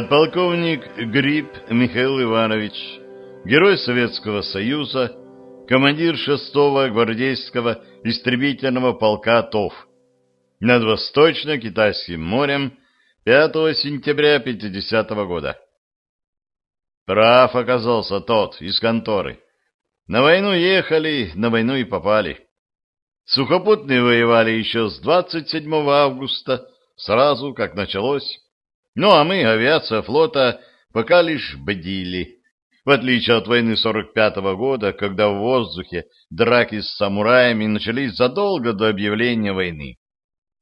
Подполковник Гриб Михаил Иванович, герой Советского Союза, командир 6-го гвардейского истребительного полка ТОВ, над Восточно-Китайским морем 5 сентября 50 -го года. Прав оказался тот из конторы. На войну ехали, на войну и попали. Сухопутные воевали еще с 27 августа, сразу как началось. Ну, а мы, авиация флота, пока лишь бдили. В отличие от войны 45-го года, когда в воздухе драки с самураями начались задолго до объявления войны.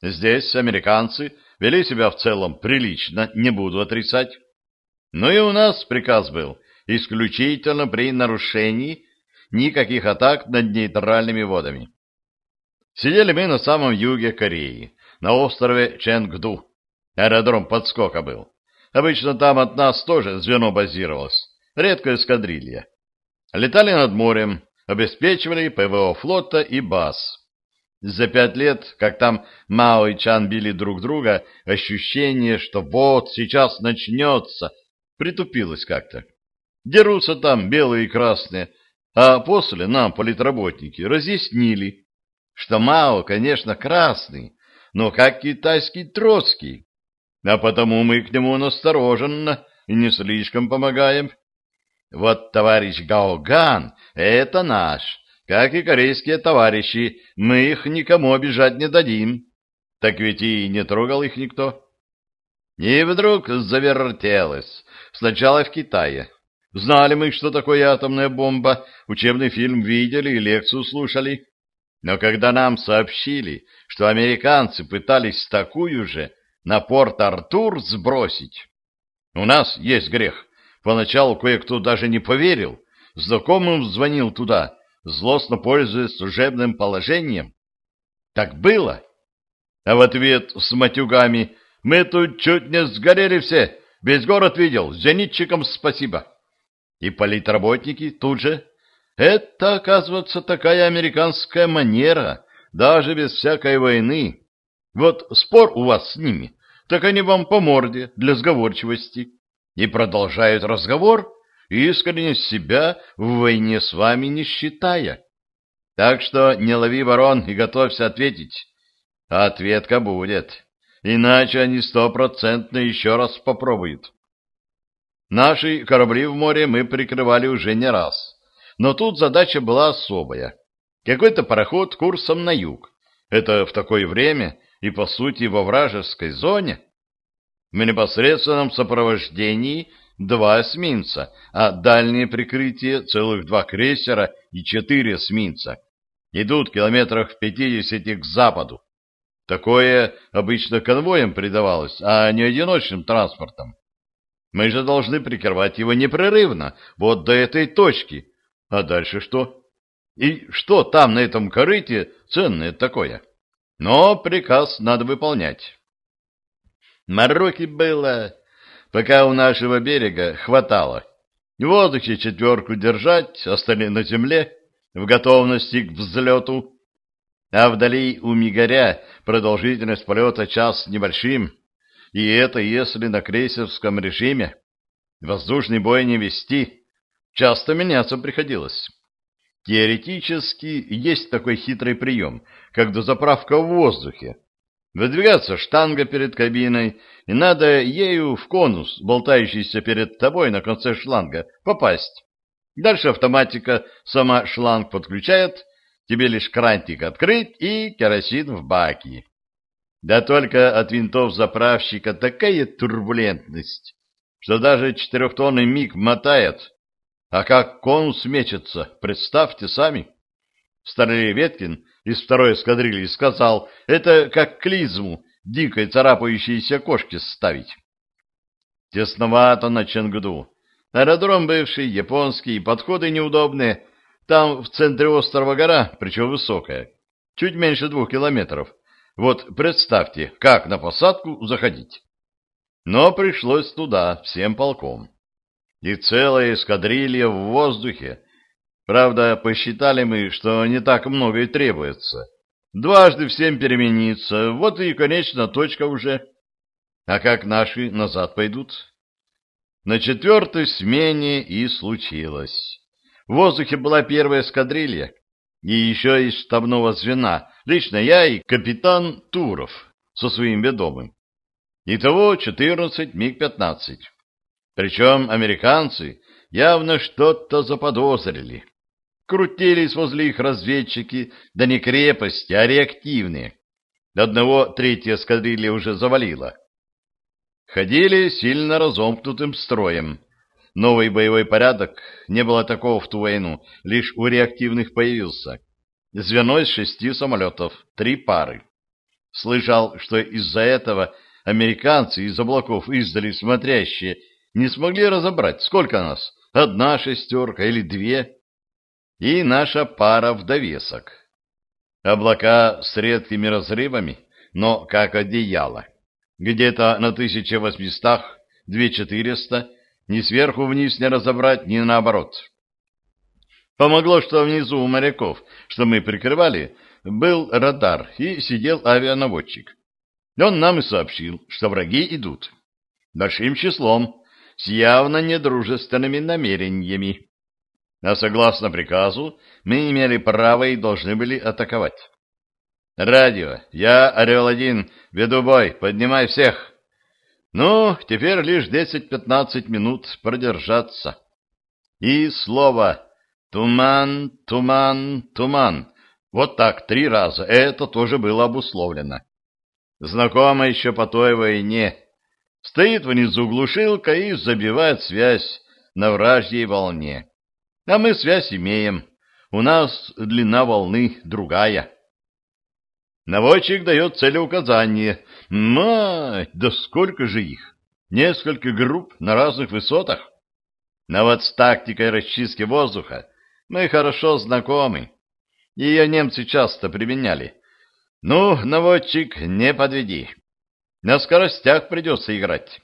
Здесь американцы вели себя в целом прилично, не буду отрицать. Но и у нас приказ был исключительно при нарушении никаких атак над нейтральными водами. Сидели мы на самом юге Кореи, на острове Ченгду. Аэродром подскока был. Обычно там от нас тоже звено базировалось. Редкая эскадрилья. Летали над морем, обеспечивали ПВО флота и баз. За пять лет, как там Мао и Чан били друг друга, ощущение, что вот сейчас начнется, притупилось как-то. Дерутся там белые и красные, а после нам, политработники, разъяснили, что Мао, конечно, красный, но как китайский Троцкий, а потому мы к нему настороженно и не слишком помогаем. Вот товарищ Гаоган — это наш, как и корейские товарищи, мы их никому обижать не дадим. Так ведь и не трогал их никто. И вдруг завертелось. Сначала в Китае. Знали мы, что такое атомная бомба, учебный фильм видели и лекцию слушали. Но когда нам сообщили, что американцы пытались такую же на Порт-Артур сбросить, у нас есть грех. Поначалу кое-кто даже не поверил. Знакомым звонил туда, злостно пользуясь служебным положением. Так было. А в ответ с матюгами «Мы тут чуть не сгорели все, весь город видел, зенитчикам спасибо». И политработники тут же «Это, оказывается, такая американская манера, даже без всякой войны. Вот спор у вас с ними, так они вам по морде для сговорчивости» и продолжают разговор, искренне себя в войне с вами не считая. Так что не лови ворон и готовься ответить. Ответка будет, иначе они стопроцентно еще раз попробуют. Наши корабли в море мы прикрывали уже не раз, но тут задача была особая. Какой-то пароход курсом на юг. Это в такое время и, по сути, во вражеской зоне. В непосредственном сопровождении два эсминца, а дальнее прикрытие целых два крейсера и четыре эсминца. Идут километрах в пятидесяти к западу. Такое обычно конвоем придавалось, а не одиночным транспортом. Мы же должны прикрывать его непрерывно, вот до этой точки. А дальше что? И что там на этом корыте ценное такое? Но приказ надо выполнять. Мороки было пока у нашего берега хватало. В воздухе четверку держать, остальные на земле, в готовности к взлету. А вдали у Мигаря продолжительность полета час небольшим, и это если на крейсерском режиме. Воздушный бой не вести, часто меняться приходилось. Теоретически есть такой хитрый прием, как дозаправка в воздухе. Выдвигаться штанга перед кабиной, и надо ею в конус, болтающийся перед тобой на конце шланга, попасть. Дальше автоматика сама шланг подключает, тебе лишь крантик открыть и керосин в баке. Да только от винтов заправщика такая турбулентность, что даже четырехтонный миг мотает. А как конус мечется, представьте сами. Старый Веткин из второй эскадрильи сказал, это как клизму дикой царапающейся кошки ставить. Тесновато на Ченгду. Аэродром бывший, японский, подходы неудобные. Там в центре острова гора, причем высокая, чуть меньше двух километров. Вот представьте, как на посадку заходить. Но пришлось туда всем полком. И целая эскадрилья в воздухе, Правда, посчитали мы, что не так много и требуется. Дважды всем перемениться, вот и, конечно, точка уже. А как наши назад пойдут? На четвертой смене и случилось. В воздухе была первая эскадрилья, и еще из штабного звена, лично я и капитан Туров со своим ведомым. Итого 14 МиГ-15. Причем американцы явно что-то заподозрили. Крутились возле их разведчики, да не крепости, а реактивные. Одного третья эскадрилья уже завалила. Ходили сильно разомкнутым строем. Новый боевой порядок, не было такого в ту войну, лишь у реактивных появился. Звено из шести самолетов, три пары. Слышал, что из-за этого американцы из облаков издали смотрящие не смогли разобрать, сколько нас, одна шестерка или две, и наша пара в довесок. Облака с редкими разрывами, но как одеяло. Где-то на 1800, 2400, ни сверху вниз не разобрать, ни наоборот. Помогло, что внизу у моряков, что мы прикрывали, был радар и сидел авианаводчик. Он нам и сообщил, что враги идут. Большим числом, с явно недружественными намерениями. А согласно приказу, мы имели право и должны были атаковать. «Радио, я Орел-1, веду бой, поднимай всех!» «Ну, теперь лишь 10-15 минут продержаться». И слово «туман, туман, туман». Вот так три раза. Это тоже было обусловлено. Знакомо еще по той войне. Стоит внизу глушилка и забивает связь на вражьей волне. А мы связь имеем. У нас длина волны другая. Наводчик дает целеуказание. Мать, да сколько же их! Несколько групп на разных высотах. Но вот с тактикой расчистки воздуха мы хорошо знакомы. Ее немцы часто применяли. Ну, наводчик, не подведи. На скоростях придется играть.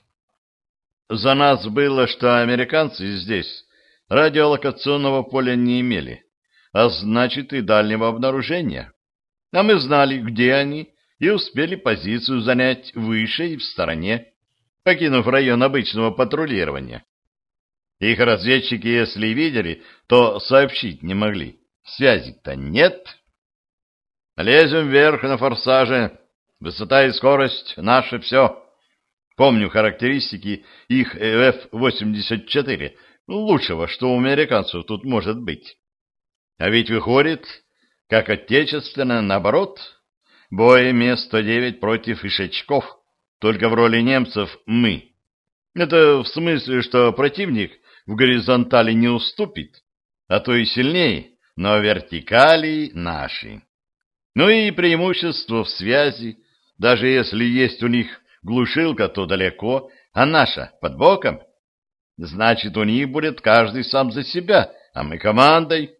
За нас было, что американцы здесь радиолокационного поля не имели, а значит и дальнего обнаружения. А мы знали, где они, и успели позицию занять выше и в стороне, покинув район обычного патрулирования. Их разведчики, если видели, то сообщить не могли. Связи-то нет. Лезем вверх на форсаже. Высота и скорость — наше все. Помню характеристики их F-84, лучшего, что у американцев тут может быть. А ведь выходит, как отечественно, наоборот, бой Ме-109 против ишачков, только в роли немцев мы. Это в смысле, что противник в горизонтали не уступит, а то и сильнее, но вертикали наши. Ну и преимущество в связи, даже если есть у них глушилка, то далеко, а наша под боком. Значит, у них будет каждый сам за себя, а мы командой.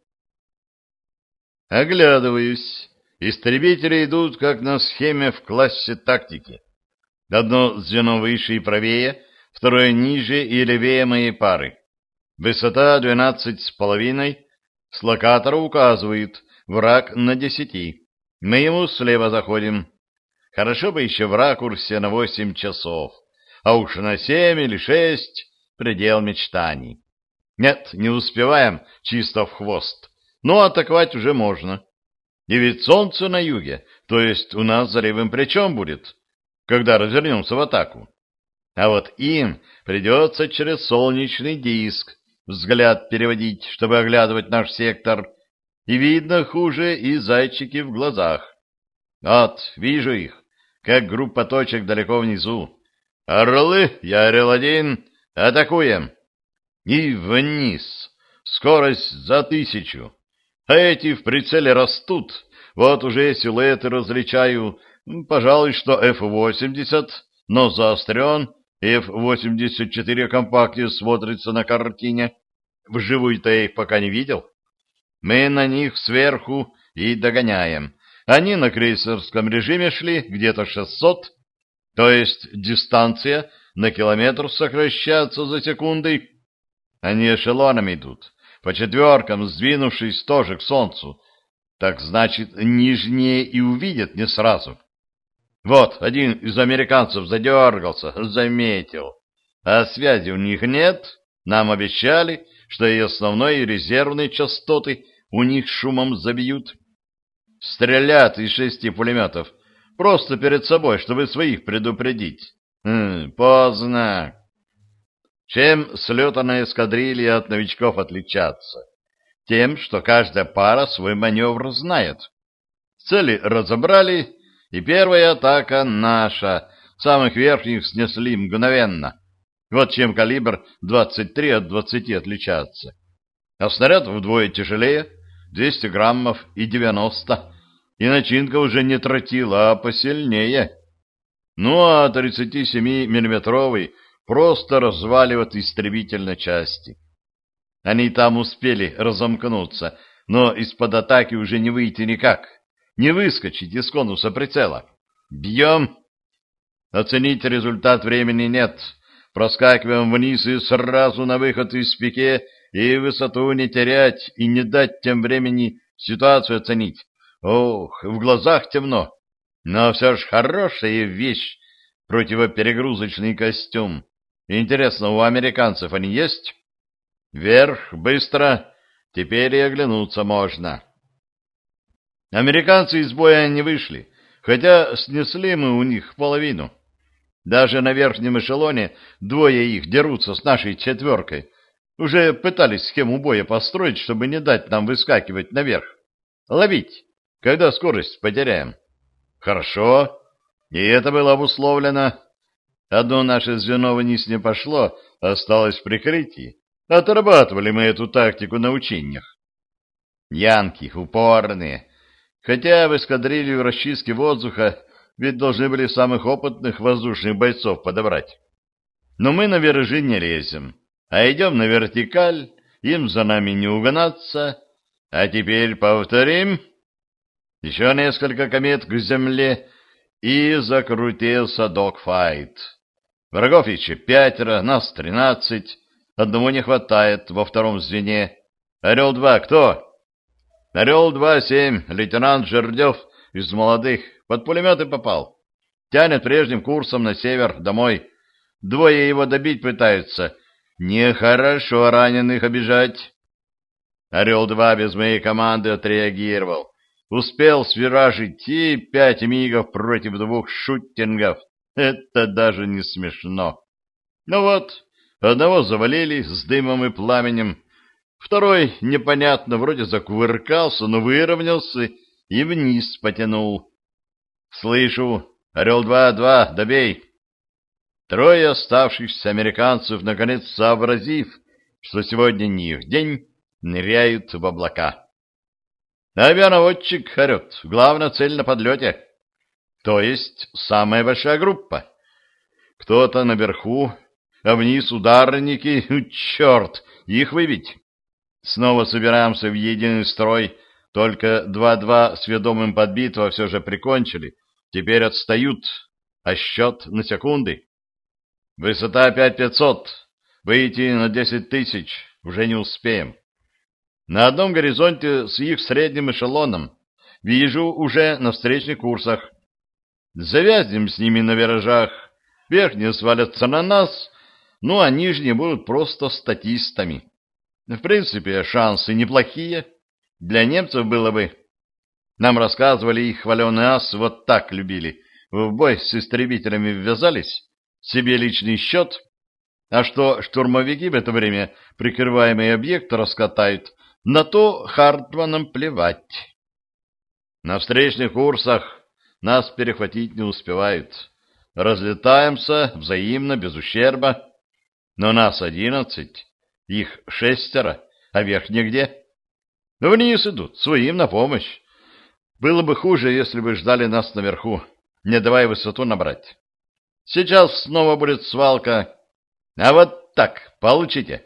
Оглядываюсь. Истребители идут, как на схеме в классе тактики. Одно звено выше и правее, второе ниже и левее моей пары. Высота двенадцать с половиной. С локатора указывает враг на десяти. Мы ему слева заходим. Хорошо бы еще в ракурсе на восемь часов, а уж на семь или шесть — предел мечтаний. Нет, не успеваем чисто в хвост но атаковать уже можно. И ведь солнце на юге, то есть у нас за левым плечом будет, когда развернемся в атаку. А вот им придется через солнечный диск взгляд переводить, чтобы оглядывать наш сектор, и видно хуже и зайчики в глазах. Вот, вижу их, как группа точек далеко внизу. Орлы, я орел один, атакуем. И вниз, скорость за тысячу. А эти в прицеле растут. Вот уже силуэты различаю. Пожалуй, что F-80, но заострен. F-84 компактнее смотрится на картине. Вживую-то я их пока не видел. Мы на них сверху и догоняем. Они на крейсерском режиме шли где-то 600, то есть дистанция на километр сокращается за секундой. Они эшелонами идут по четверкам, сдвинувшись тоже к солнцу. Так значит, нижние и увидят не сразу. Вот, один из американцев задергался, заметил. А связи у них нет. Нам обещали, что и основной, и резервные частоты у них шумом забьют. Стрелят из шести пулеметов просто перед собой, чтобы своих предупредить. Хм, поздно. Чем слетанная эскадрилья от новичков отличаться? Тем, что каждая пара свой маневр знает. Цели разобрали, и первая атака наша. Самых верхних снесли мгновенно. Вот чем калибр 23 от 20 отличается. А снаряд вдвое тяжелее, 200 граммов и 90. И начинка уже не тротила, а посильнее. Ну а 37-миллиметровый просто разваливает истребитель на части. Они там успели разомкнуться, но из-под атаки уже не выйти никак, не выскочить из конуса прицела. Бьем. Оценить результат времени нет. Проскакиваем вниз и сразу на выход из пике, и высоту не терять, и не дать тем времени ситуацию оценить. Ох, в глазах темно. Но все же хорошая вещь, противоперегрузочный костюм. Интересно, у американцев они есть? Вверх, быстро. Теперь и оглянуться можно. Американцы из боя не вышли, хотя снесли мы у них половину. Даже на верхнем эшелоне двое их дерутся с нашей четверкой. Уже пытались схему боя построить, чтобы не дать нам выскакивать наверх. Ловить, когда скорость потеряем. Хорошо. И это было обусловлено. Одно наше звено вниз не пошло, осталось в прикрытии. Отрабатывали мы эту тактику на учениях. Янки упорные. Хотя в эскадрилью расчистки воздуха ведь должны были самых опытных воздушных бойцов подобрать. Но мы на виражи не лезем, а идем на вертикаль, им за нами не угнаться. А теперь повторим. Еще несколько комет к земле, и закрутился догфайт. Врагов еще пятеро, нас тринадцать, одного не хватает во втором звене. Орел-2 кто? Орел-2, семь, лейтенант Жердев из молодых, под пулеметы попал. Тянет прежним курсом на север, домой. Двое его добить пытаются. Нехорошо раненых обижать. Орел-2 без моей команды отреагировал. Успел свиражить и пять мигов против двух шутингов. Это даже не смешно. Ну вот, одного завалили с дымом и пламенем. Второй, непонятно, вроде закувыркался, но выровнялся и вниз потянул. Слышу, Орел-2-2, добей. Трое оставшихся американцев, наконец сообразив, что сегодня не их день, ныряют в облака. Авианаводчик орет. Главная цель на подлете. То есть самая большая группа. Кто-то наверху, а вниз ударники. Черт, их выбить. Снова собираемся в единый строй. Только два-два с ведомым подбитого все же прикончили. Теперь отстают, а счет на секунды. Высота 5500. Выйти на 10 тысяч уже не успеем. На одном горизонте с их средним эшелоном вижу уже на встречных курсах. Завязнем с ними на виражах, верхние свалятся на нас, ну а нижние будут просто статистами. В принципе, шансы неплохие. Для немцев было бы. Нам рассказывали, их хваленый ас вот так любили. В бой с истребителями ввязались, себе личный счет, а что штурмовики в это время прикрываемый объект раскатают, на то Хартманам плевать. На встречных курсах нас перехватить не успевают. Разлетаемся взаимно, без ущерба. Но нас одиннадцать, их шестеро, а верхние где? Вниз идут, своим на помощь. Было бы хуже, если бы ждали нас наверху, не давая высоту набрать. Сейчас снова будет свалка. А вот так, получите.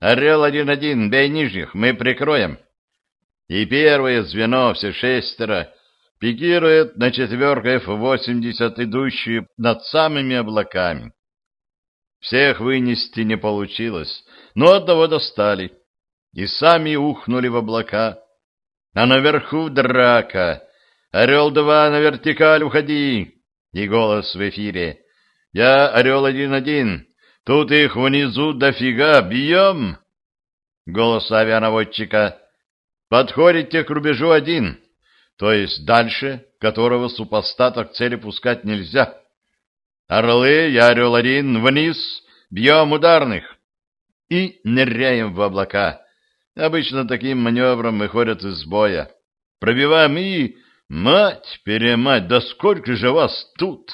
Орел один-один, бей нижних, мы прикроем. И первое звено, все шестеро, пикирует на четверку F-80, идущую над самыми облаками. Всех вынести не получилось, но одного достали. И сами ухнули в облака. А наверху драка. «Орел-2, на вертикаль уходи!» И голос в эфире. «Я Орел-1-1. Тут их внизу дофига, бьем!» Голос авианаводчика. «Подходите к рубежу один, то есть дальше, которого супостата к цели пускать нельзя. Орлы, я орел один, вниз, бьем ударных!» И ныряем в облака. Обычно таким маневром выходят из боя. Пробиваем и... Мать-перемать, да сколько же вас тут!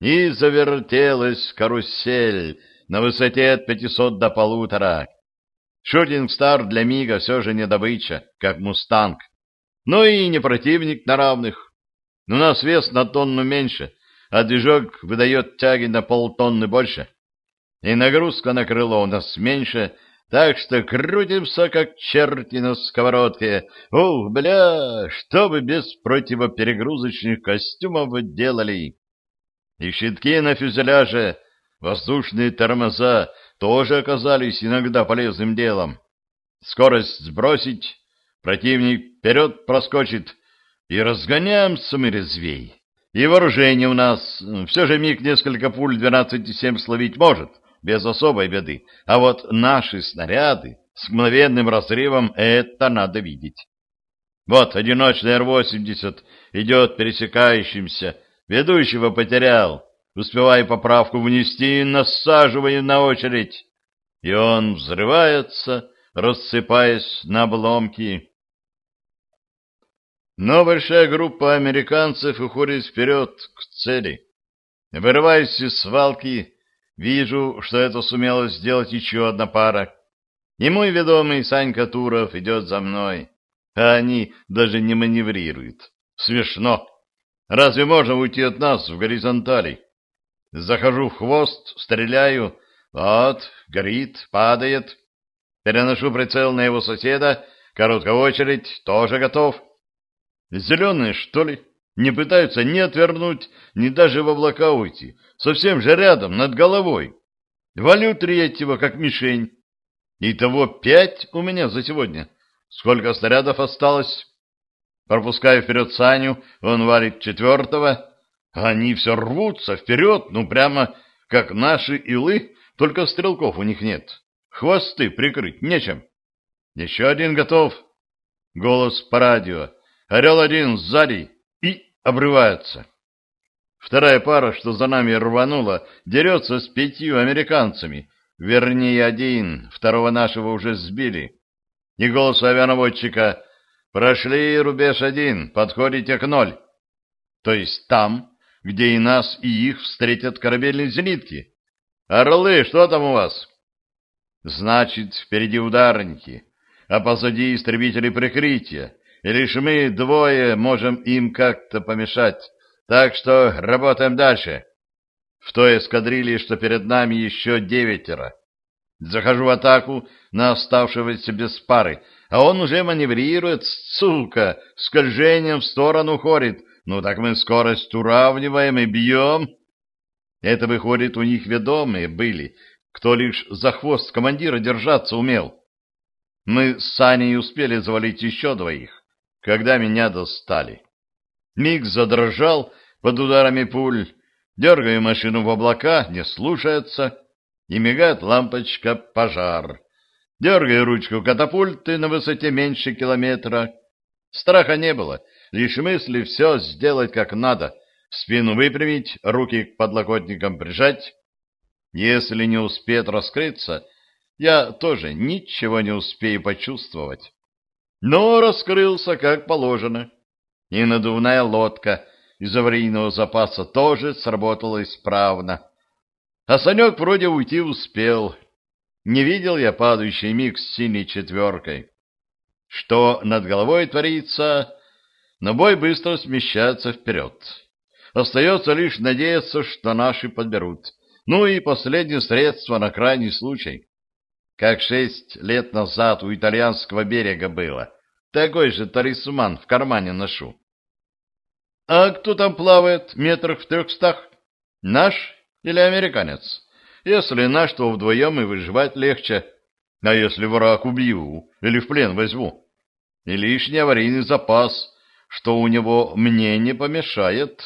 И завертелась карусель на высоте от пятисот до полутора. Шутинг Стар для Мига все же не добыча, как Мустанг. Но и не противник на равных. У нас вес на тонну меньше, а движок выдает тяги на полтонны больше. И нагрузка на крыло у нас меньше — так что крутимся, как черти на сковородке. Ух, бля, что бы без противоперегрузочных костюмов делали? И щитки на фюзеляже, воздушные тормоза тоже оказались иногда полезным делом. Скорость сбросить, противник вперед проскочит, и разгоняемся мы резвей. И вооружение у нас, все же миг несколько пуль 12,7 словить может — без особой беды, а вот наши снаряды с мгновенным разрывом — это надо видеть. Вот одиночный Р-80 идет пересекающимся, ведущего потерял, успевая поправку внести, насаживая на очередь, и он взрывается, рассыпаясь на обломки. Но большая группа американцев уходит вперед к цели. Вырываясь из свалки, Вижу, что это сумела сделать еще одна пара. И мой ведомый Санька Туров идет за мной. А они даже не маневрируют. Смешно. Разве можно уйти от нас в горизонтали? Захожу в хвост, стреляю. Вот, горит, падает. Переношу прицел на его соседа. Короткая очередь, тоже готов. Зеленые, что ли? Не пытаются ни отвернуть, ни даже в облака уйти. Совсем же рядом, над головой. Валю третьего, как мишень. Итого пять у меня за сегодня. Сколько снарядов осталось? Пропускаю вперед Саню, он валит четвертого. Они все рвутся вперед, ну прямо как наши илы, только стрелков у них нет. Хвосты прикрыть нечем. Еще один готов. Голос по радио. Орел один сзади обрывается. Вторая пара, что за нами рванула, дерется с пятью американцами. Вернее, один, второго нашего уже сбили. И голос авианаводчика «Прошли рубеж один, подходите к ноль». То есть там, где и нас, и их встретят корабельные зенитки. «Орлы, что там у вас?» «Значит, впереди ударники, а позади истребители прикрытия, и лишь мы двое можем им как-то помешать. Так что работаем дальше. В той эскадрилье, что перед нами, еще девятеро. Захожу в атаку на оставшегося без пары, а он уже маневрирует, сука, скольжением в сторону ходит. Ну так мы скорость уравниваем и бьем. Это, выходит, у них ведомые были, кто лишь за хвост командира держаться умел. Мы с Саней успели завалить еще двоих когда меня достали. Миг задрожал под ударами пуль, дергаю машину в облака, не слушается, и мигает лампочка «Пожар». Дергаю ручку катапульты на высоте меньше километра. Страха не было, лишь мысли все сделать как надо, спину выпрямить, руки к подлокотникам прижать. Если не успеет раскрыться, я тоже ничего не успею почувствовать но раскрылся как положено. И надувная лодка из аварийного запаса тоже сработала исправно. А Санек вроде уйти успел. Не видел я падающий миг с синей четверкой. Что над головой творится, но бой быстро смещается вперед. Остается лишь надеяться, что наши подберут. Ну и последнее средство на крайний случай как шесть лет назад у итальянского берега было. Такой же талисман в кармане ношу. А кто там плавает метрах в трехстах? Наш или американец? Если наш, то вдвоем и выживать легче. А если враг убью или в плен возьму? И лишний аварийный запас, что у него мне не помешает».